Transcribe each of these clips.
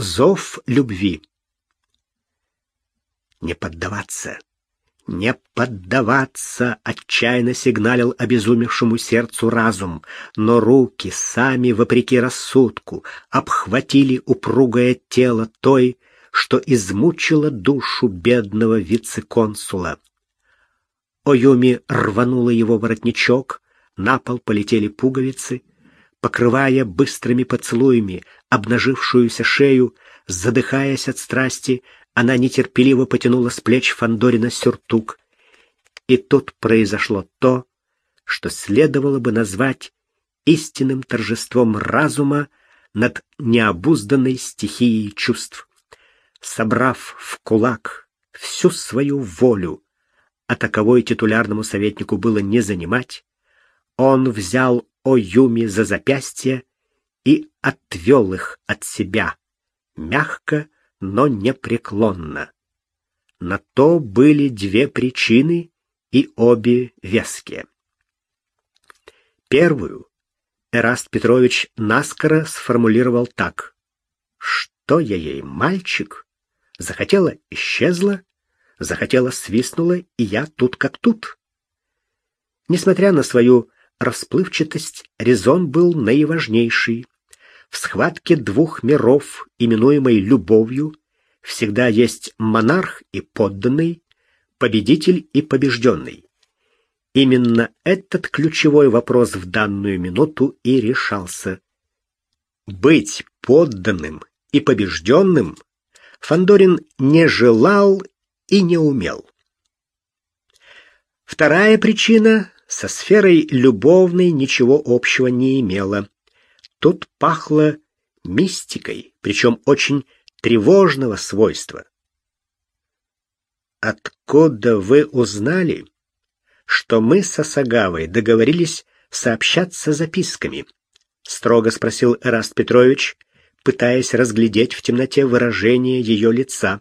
Зов любви. Не поддаваться, не поддаваться, отчаянно сигналил обезумевшему сердцу разум, но руки сами, вопреки рассудку, обхватили упругое тело той, что измучило душу бедного вице-консула. Оюми рванула его воротничок, на пол полетели пуговицы, покрывая быстрыми поцелуями обнажившуюся шею, задыхаясь от страсти, она нетерпеливо потянула с плеч Фандорина сюртук. И тут произошло то, что следовало бы назвать истинным торжеством разума над необузданной стихией чувств. Собрав в кулак всю свою волю, а таковой титулярному советнику было не занимать, он взял Оюми за запястье и отвел их от себя, мягко, но непреклонно. На то были две причины, и обе веские. Первую Эраст Петрович наскоро сформулировал так. «Что я ей, мальчик? Захотела — исчезла, захотела — свистнула, и я тут как тут». Несмотря на свою расплывчатость, резон был наиважнейший. В схватке двух миров, именуемой любовью, всегда есть монарх и подданный, победитель и побежденный. Именно этот ключевой вопрос в данную минуту и решался. Быть подданным и побежденным Фандорин не желал и не умел. Вторая причина со сферой любовной ничего общего не имела. Тут пахло мистикой, причем очень тревожного свойства. «Откуда вы узнали, что мы с Осагавой договорились сообщаться записками?» — строго спросил Эраст Петрович, пытаясь разглядеть в темноте выражение ее лица.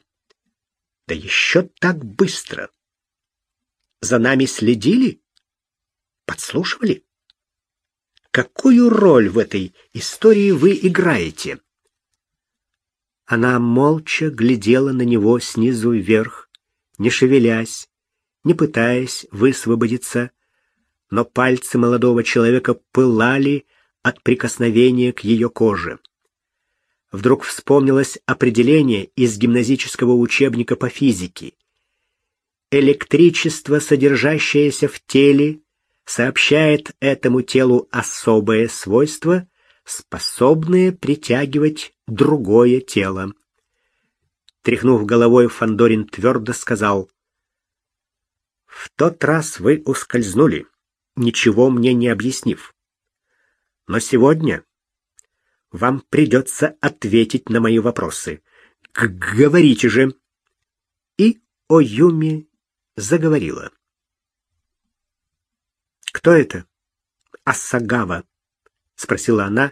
«Да еще так быстро! За нами следили? Подслушивали?» Какую роль в этой истории вы играете? Она молча глядела на него снизу вверх, не шевелясь, не пытаясь высвободиться, но пальцы молодого человека пылали от прикосновения к ее коже. Вдруг вспомнилось определение из гимназического учебника по физике. Электричество, содержащееся в теле, сообщает этому телу особое свойство, способное притягивать другое тело. Тряхнув головой, Фандорин твердо сказал: "В тот раз вы ускользнули, ничего мне не объяснив. Но сегодня вам придется ответить на мои вопросы. Говорите же". И Оюми заговорила. Кто это? Асагава, спросила она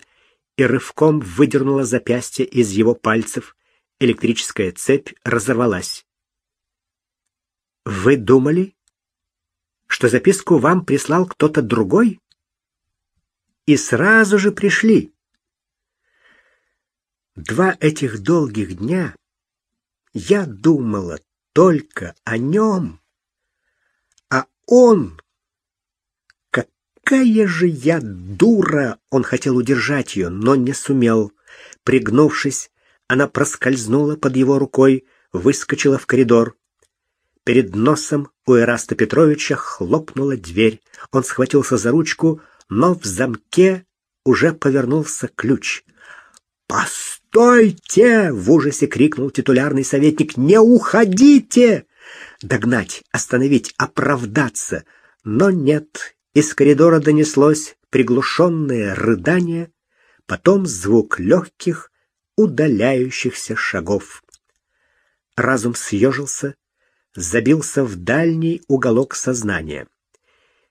и рывком выдернула запястье из его пальцев. Электрическая цепь разорвалась. Вы думали, что записку вам прислал кто-то другой? И сразу же пришли. Два этих долгих дня я думала только о нем, а он Какая же я дура! Он хотел удержать ее, но не сумел. Пригнувшись, она проскользнула под его рукой, выскочила в коридор. Перед носом у Эраста Петровича хлопнула дверь. Он схватился за ручку, но в замке уже повернулся ключ. «Постойте!» — в ужасе крикнул титулярный советник. «Не уходите!» Догнать, остановить, оправдаться. Но нет, из коридора донеслось приглушенное рыдание, потом звук легких, удаляющихся шагов. Разум съежился, забился в дальний уголок сознания.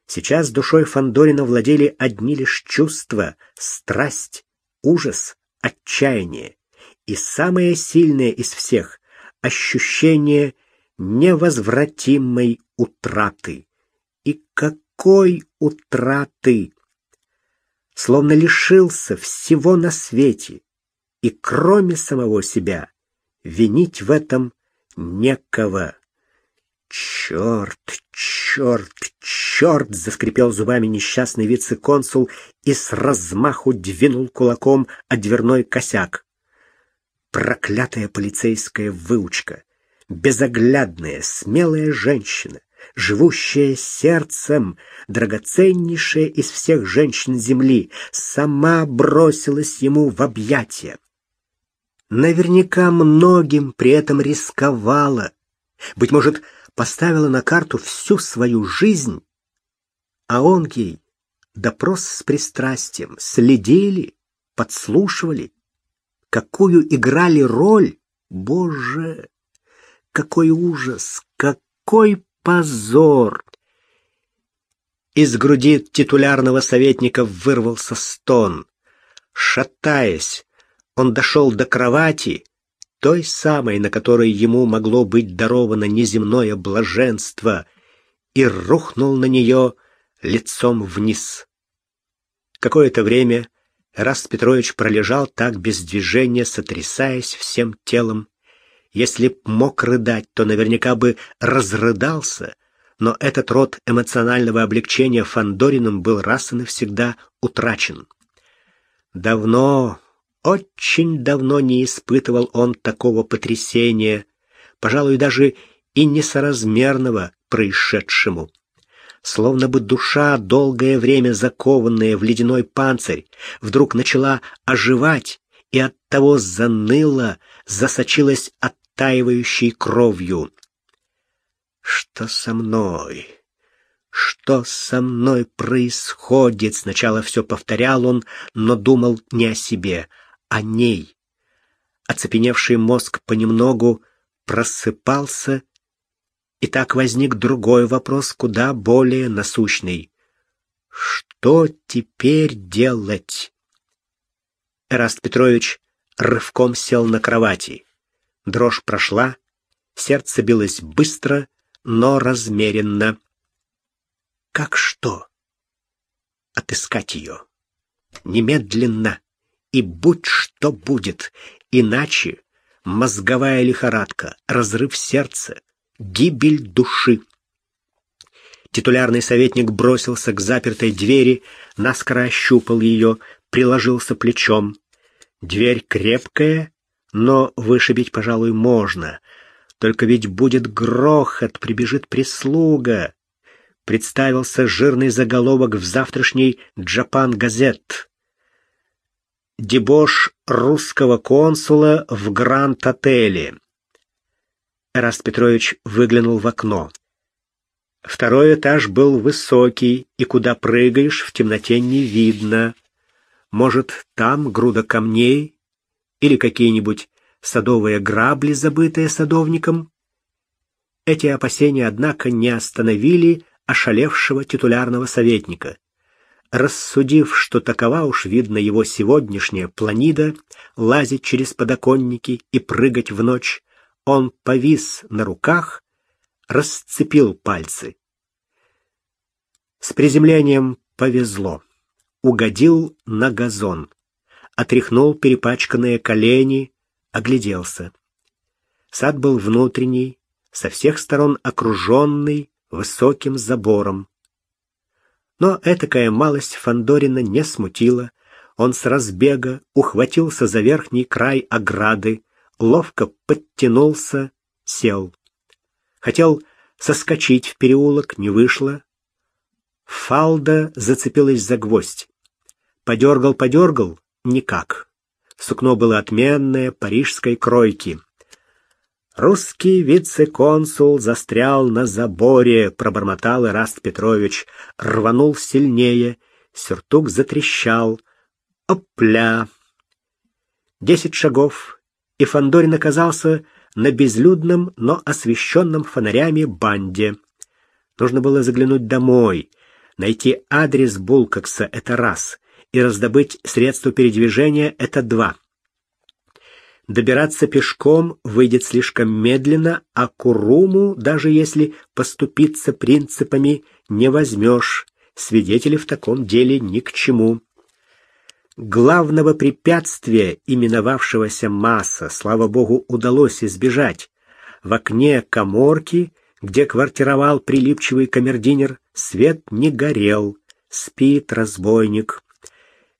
Сейчас душой Фандорина владели одни лишь чувства, страсть, ужас, отчаяние и самое сильное из всех ощущение невозвратимой утраты. Такой утраты, словно лишился всего на свете и кроме самого себя винить в этом некого. «Черт, черт, черт!» — заскрипел зубами несчастный вице-консул и с размаху двинул кулаком о дверной косяк. Проклятая полицейская выучка, безоглядная, смелая женщина, живущая сердцем, драгоценнейшая из всех женщин земли, сама бросилась ему в объятия. Наверняка многим при этом рисковала. Быть может, поставила на карту всю свою жизнь, а он ей допрос с пристрастием, следили, подслушивали, какую играли роль. Боже, какой ужас, какой позор! Из груди титулярного советника вырвался стон. Шатаясь, он дошел до кровати, той самой, на которой ему могло быть даровано неземное блаженство, и рухнул на нее лицом вниз. Какое-то время Раст Петрович пролежал так без движения, сотрясаясь всем телом. Если б мог рыдать, то наверняка бы разрыдался, но этот род эмоционального облегчения Фандориным был раз и навсегда утрачен. Давно, очень давно не испытывал он такого потрясения, пожалуй, даже и несоразмерного происшедшему. Словно бы душа, долгое время закованная в ледяной панцирь, вдруг начала оживать и оттого заныла, засочилась оттаивающей кровью. «Что со мной? Что со мной происходит?» Сначала все повторял он, но думал не о себе, о ней. Оцепеневший мозг понемногу просыпался, и так возник другой вопрос, куда более насущный. Что теперь делать? Эраст Петрович рывком сел на кровати. Дрожь прошла, сердце билось быстро, но размеренно. Как что? Отыскать ее. Немедленно и будь что будет, иначе мозговая лихорадка, разрыв сердца, гибель души. Титулярный советник бросился к запертой двери, наскоро ощупал ее, приложился плечом. Дверь крепкая, но вышибить, пожалуй, можно. Только ведь будет грохот, прибежит прислуга. Представился жирный заголовок в завтрашней «Джапан-газет» дебош русского консула в Гранд-отеле. Раст Петрович выглянул в окно. Второй этаж был высокий, и куда прыгаешь, в темноте не видно. Может, там груда камней или какие-нибудь садовые грабли, забытые садовником? Эти опасения, однако, не остановили ошалевшего титулярного советника. Рассудив, что такова уж видно его сегодняшняя планида, лазить через подоконники и прыгать в ночь, он повис на руках, расцепил пальцы. С приземлением повезло. Угодил на газон. Отряхнул перепачканные колени, огляделся. Сад был внутренний, со всех сторон окруженный высоким забором. Но этакая малость Фандорина не смутила. Он с разбега ухватился за верхний край ограды, ловко подтянулся, сел. Хотел соскочить в переулок, не вышло. Фалда зацепилась за гвоздь. Подергал, подергал — никак. Сукно было отменное, парижской кройки. Русский вице-консул застрял на заборе, пробормотал Ираст Петрович, рванул сильнее, сюртук затрещал. Опля! Десять шагов, и Фандорин оказался на безлюдном, но освещенном фонарями банде. Нужно было заглянуть домой, найти адрес Булкокса — это раз, и раздобыть средства передвижения — это два. Добираться пешком выйдет слишком медленно, а Куруму, даже если поступиться принципами, не возьмешь. Свидетели в таком деле ни к чему. главного препятствия, именовавшегося масса, слава богу, удалось избежать. В окне коморки, где квартировал прилипчивый камердинер, свет не горел. Спит разбойник.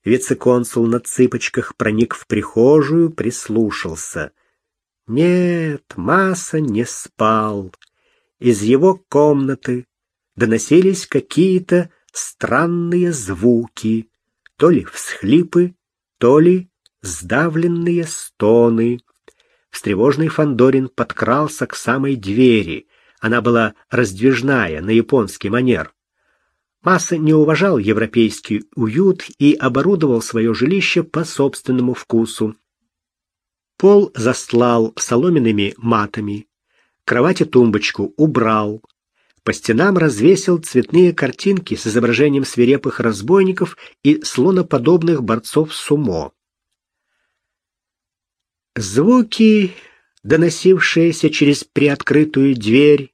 Вице-консул на цыпочках проник в прихожую, прислушался. Нет, Масса не спал. Из его комнаты доносились какие-то странные звуки, то ли всхлипы, то ли сдавленные стоны. Встревожный Фандорин подкрался к самой двери. Она была раздвижная, на японский манер. Масса не уважал европейский уют и оборудовал свое жилище по собственному вкусу. Пол застлал соломенными матами, кровать и тумбочку убрал, по стенам развесил цветные картинки с изображением свирепых разбойников и слоноподобных борцов сумо. Звуки, доносившиеся через приоткрытую дверь,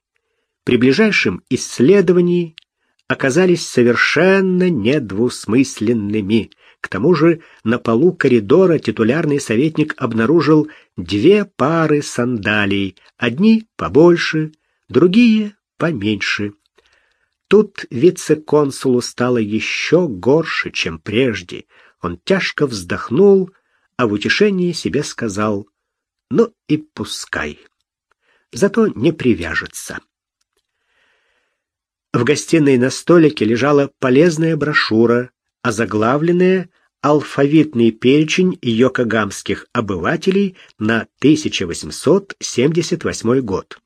при ближайшем исследовании оказались совершенно недвусмысленными. К тому же на полу коридора титулярный советник обнаружил две пары сандалий, одни побольше, другие поменьше. Тут вице-консулу стало еще горше, чем прежде. Он тяжко вздохнул, а в утешении себе сказал «Ну и пускай, зато не привяжется». В гостиной на столике лежала полезная брошюра, озаглавленная «Алфавитный перечень йокогамских обывателей на 1878 год».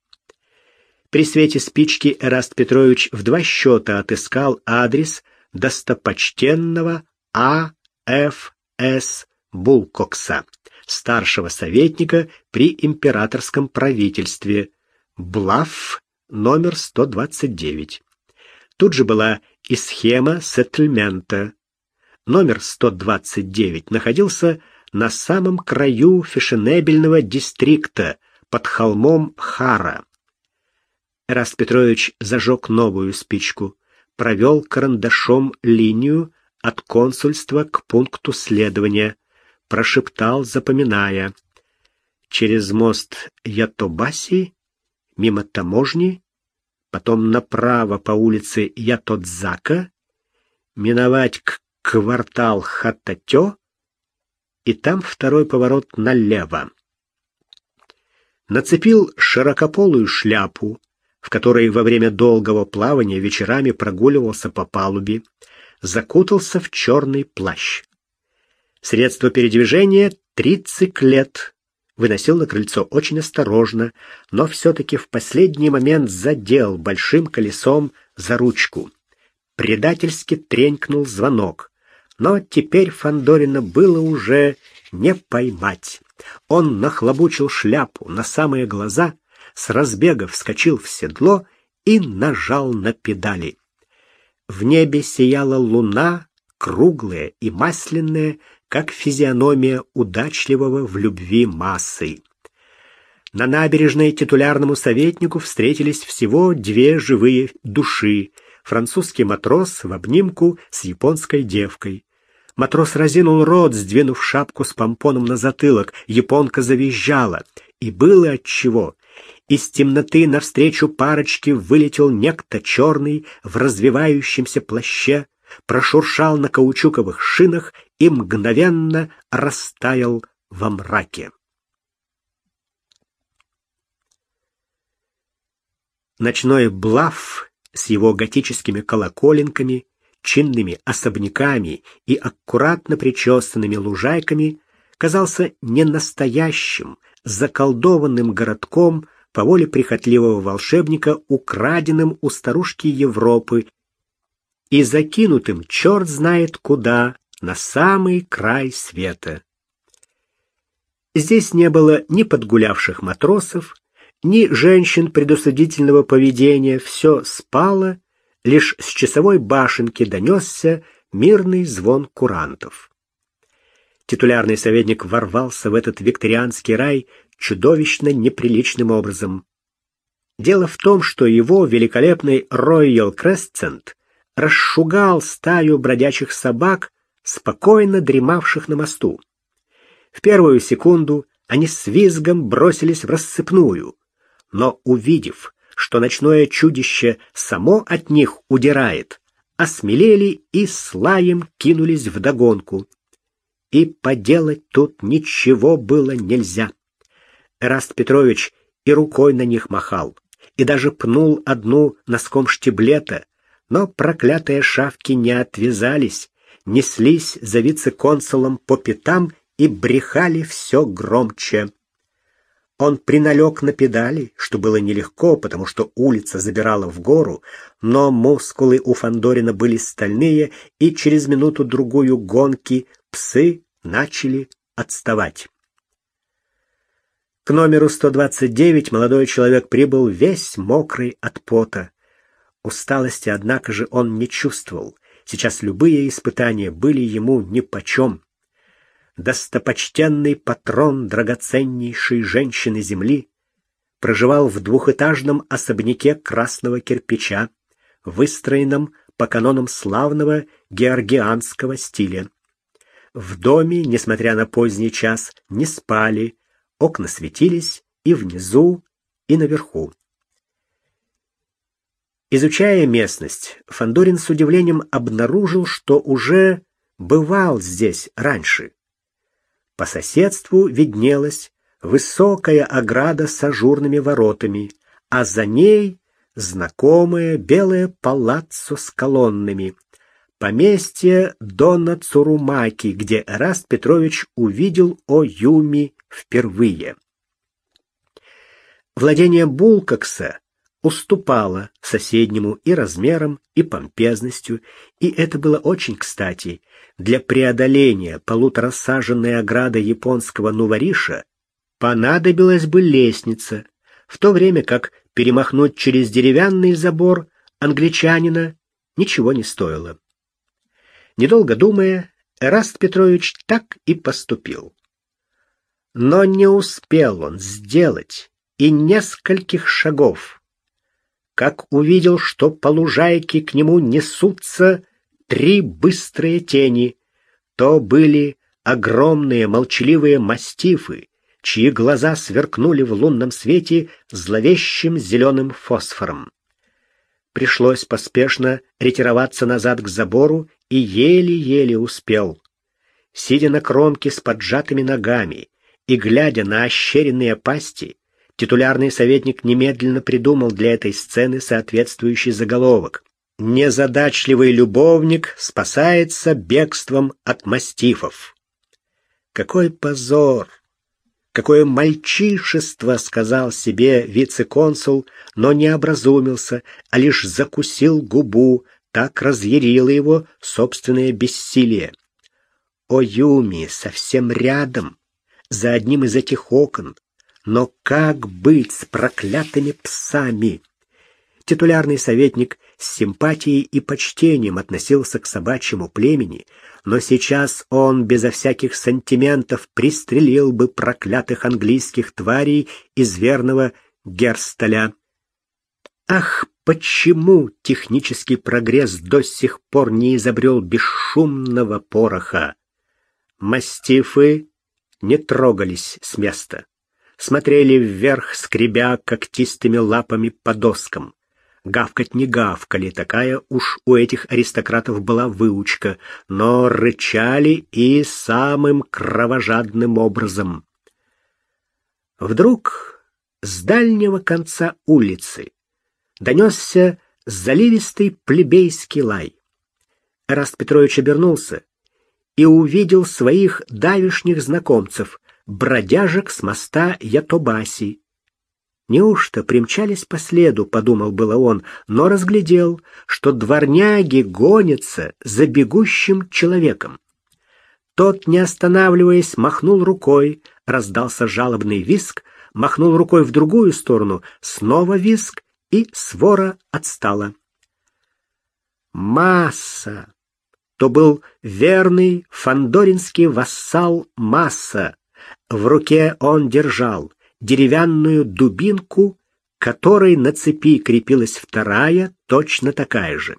При свете спички Эраст Петрович в два счета отыскал адрес достопочтенного А. Ф. С. Булкокса, старшего советника при императорском правительстве, Блаф, номер 129. Тут же была и схема сеттельмента. Номер 129 находился на самом краю фешенебельного дистрикта под холмом Хара. Раст Петрович зажег новую спичку, провел карандашом линию от консульства к пункту следования, прошептал, запоминая. Через мост Ятобаси, мимо таможни, потом направо по улице Ятодзака, миновать к квартал Хататё, и там второй поворот налево. Нацепил широкополую шляпу, в которой во время долгого плавания вечерами прогуливался по палубе, закутался в черный плащ. Средство передвижения — трициклет. Выносил на крыльцо очень осторожно, но все-таки в последний момент задел большим колесом за ручку. Предательски тренькнул звонок. Но теперь Фандорина было уже не поймать. Он нахлобучил шляпу на самые глаза — с разбега вскочил в седло и нажал на педали. В небе сияла луна, круглая и масляная, как физиономия удачливого в любви массы. На набережной титулярному советнику встретились всего две живые души — французский матрос в обнимку с японской девкой. Матрос разинул рот, сдвинув шапку с помпоном на затылок. Японка завизжала. И было отчего. Из темноты навстречу парочке вылетел некто черный в развивающемся плаще, прошуршал на каучуковых шинах и мгновенно растаял во мраке. Ночной блаф с его готическими колоколенками, чинными особняками и аккуратно причесанными лужайками казался ненастоящим, заколдованным городком, по воле прихотливого волшебника, украденным у старушки Европы и закинутым черт знает куда, на самый край света. Здесь не было ни подгулявших матросов, ни женщин предусудительного поведения, все спало, лишь с часовой башенки донесся мирный звон курантов. Титулярный советник ворвался в этот викторианский рай чудовищно неприличным образом. Дело в том, что его великолепный Royal Crescent расшугал стаю бродячих собак спокойно дремавших на мосту. В первую секунду они с визгом бросились в рассыпную, но, увидев, что ночное чудище само от них удирает, осмелели и с лаем кинулись вдогонку. И поделать тут ничего было нельзя. Эраст Петрович и рукой на них махал, и даже пнул одну носком штиблета, но проклятые шавки не отвязались, неслись за вице-консулом по пятам и брехали все громче. Он приналег на педали, что было нелегко, потому что улица забирала в гору, но мускулы у Фандорина были стальные, и через минуту-другую гонки псы начали отставать. К номеру 129 молодой человек прибыл весь мокрый от пота. Усталости, однако же, он не чувствовал. Сейчас любые испытания были ему нипочем достопочтенный патрон драгоценнейшей женщины земли, проживал в двухэтажном особняке красного кирпича, выстроенном по канонам славного георгианского стиля. В доме, несмотря на поздний час, не спали, окна светились и внизу, и наверху. Изучая местность, Фандорин с удивлением обнаружил, что уже бывал здесь раньше. По соседству виднелась высокая ограда с ажурными воротами, а за ней знакомое белое палаццо с колоннами. Поместье Дона Цурумаки, где Эраст Петрович увидел Оюми впервые. Владение Булкакса уступало соседнему и размером, и помпезностью, и это было очень кстати, для преодоления полуторасаженной ограды японского нувариша понадобилась бы лестница, в то время как перемахнуть через деревянный забор англичанина ничего не стоило. Недолго думая, Эраст Петрович так и поступил. Но не успел он сделать и нескольких шагов, как увидел, что по лужайке к нему несутся три быстрые тени. То были огромные молчаливые мастифы, чьи глаза сверкнули в лунном свете зловещим зеленым фосфором. Пришлось поспешно ретироваться назад к забору и еле-еле успел. Сидя на кромке с поджатыми ногами и глядя на ощеренные пасти, титулярный советник немедленно придумал для этой сцены соответствующий заголовок. Незадачливый любовник спасается бегством от мастифов. Какой позор! Какое мальчишество, сказал себе вице-консул, но не образумился, а лишь закусил губу, так разъярило его собственное бессилие. О, Юми, совсем рядом, за одним из этих окон. Но как быть с проклятыми псами? Титулярный советник с симпатией и почтением относился к собачьему племени, но сейчас он безо всяких сантиментов пристрелил бы проклятых английских тварей из верного Герсталя. Ах, почему технический прогресс до сих пор не изобрел бесшумного пороха? Мастифы не трогались с места, смотрели вверх, скребя когтистыми лапами по доскам. Гавкать не гавкали, такая уж у этих аристократов была выучка, но рычали и самым кровожадным образом. Вдруг с дальнего конца улицы донесся заливистый плебейский лай. Раст Петрович обернулся и увидел своих давишних знакомцев, бродяжек с моста Ятобаси. Неужто примчались по следу, подумал было он, но разглядел, что дворняги гонятся за бегущим человеком. Тот, не останавливаясь, махнул рукой, раздался жалобный виск, махнул рукой в другую сторону, снова виск, и свора отстала. Масса! То был верный фандоринский вассал Масса. В руке он держал деревянную дубинку, которой на цепи крепилась вторая, точно такая же.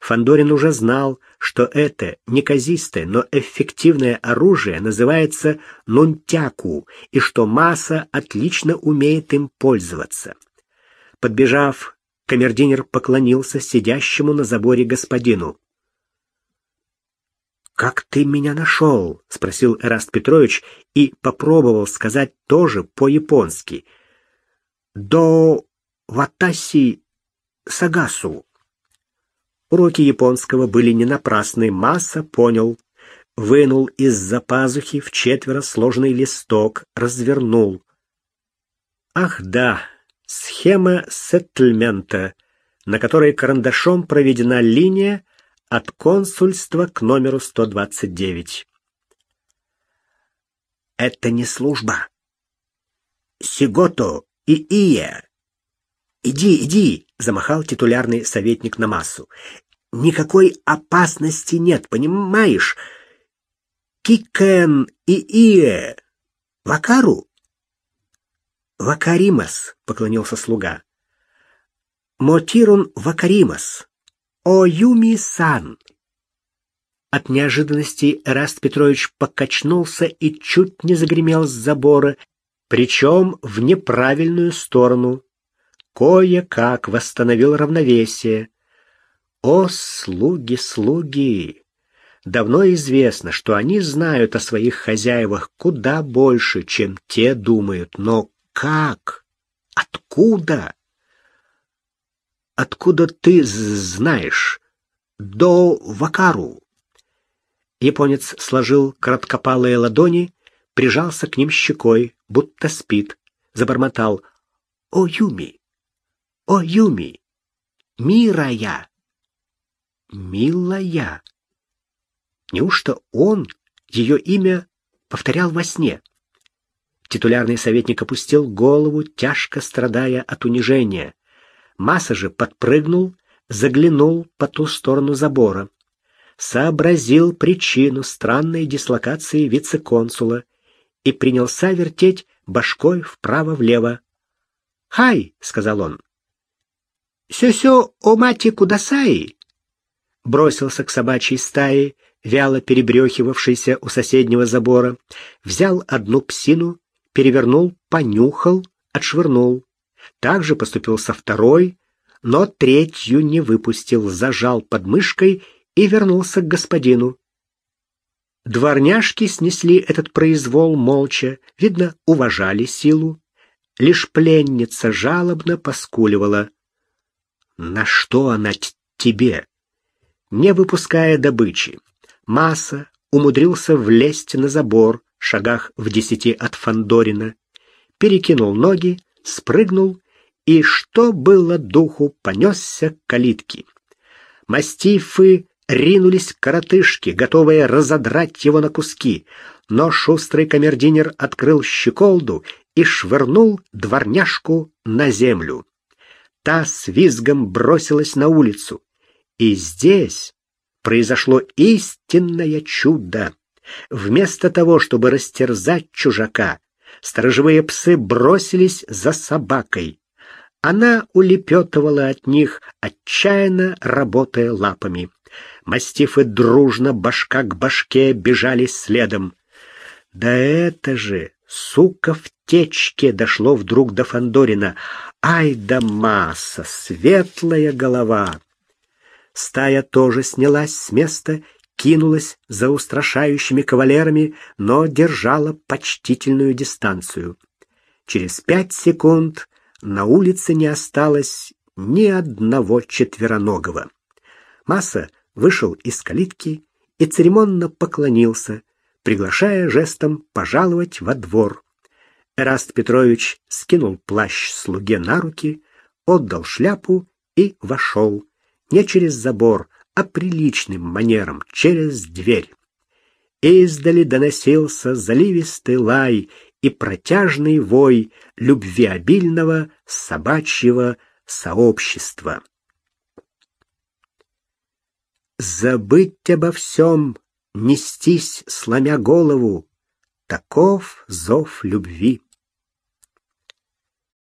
Фандорин уже знал, что это неказистое, но эффективное оружие называется нунтяку, и что Маса отлично умеет им пользоваться. Подбежав, камердинер поклонился сидящему на заборе господину. «Как ты меня нашел?» — спросил Эраст Петрович и попробовал сказать тоже по-японски. «До ватаси сагасу». Уроки японского были не напрасны, Масса понял. Вынул из-за пазухи в четверо сложный листок, развернул. Ах да, схема сеттельмента, на которой карандашом проведена линия от консульства к номеру 129. Это не служба. Сигото и Ия. Иди, иди, замахал титулярный советник на массу. Никакой опасности нет, понимаешь? Кикен и Ие. Вакару? Вакаримас, поклонился слуга. Мотирун Вакаримас. О Юми-сан. От неожиданности Раст Петрович покачнулся и чуть не загремел с забора, причем в неправильную сторону кое-как восстановил равновесие. О, слуги, слуги! Давно известно, что они знают о своих хозяевах куда больше, чем те думают. Но как? Откуда? Откуда ты знаешь? До Вакару. Японец сложил короткопалые ладони, прижался к ним щекой, будто спит, забормотал «О, Юми!» О, Юми! Мирая! Милая! Неужто он ее имя повторял во сне? Титулярный советник опустил голову, тяжко страдая от унижения. Масса же подпрыгнул, заглянул по ту сторону забора. Сообразил причину странной дислокации вице-консула и принялся вертеть башкой вправо-влево. «Хай!» — сказал он. «Сё-сё, о мати кудасаи!» Бросился к собачьей стае, вяло перебрехивавшейся у соседнего забора, взял одну псину, перевернул, понюхал, отшвырнул. Так же поступил со второй, но третью не выпустил, зажал под мышкой и вернулся к господину. Дворняжки снесли этот произвол молча, видно, уважали силу. Лишь пленница жалобно поскуливала. На что она тебе? Не выпуская добычи, Масса умудрился влезть на забор, шагах в десяти от Фандорина, перекинул ноги, спрыгнул и, что было духу, понесся к калитке. Мастифы ринулись к коротышке, готовые разодрать его на куски, но шустрый камердинер открыл щеколду и швырнул дворняжку на землю та с визгом бросилась на улицу. И здесь произошло истинное чудо. Вместо того, чтобы растерзать чужака, сторожевые псы бросились за собакой. Она улепетывала от них, отчаянно работая лапами. Мастифы дружно, башка к башке, бежали следом. Да это же Сука в течке дошло вдруг до Фандорина. Ай да масса, светлая голова! Стая тоже снялась с места, кинулась за устрашающими кавалерами, но держала почтительную дистанцию. Через пять секунд на улице не осталось ни одного четвероногого. Масса вышел из калитки и церемонно поклонился, приглашая жестом пожаловать во двор. Эраст Петрович скинул плащ слуге на руки, отдал шляпу и вошел, не через забор, а приличным манером, через дверь. Издали доносился заливистый лай и протяжный вой любвеобильного собачьего сообщества. Забыть обо всем нестись, сломя голову, таков зов любви.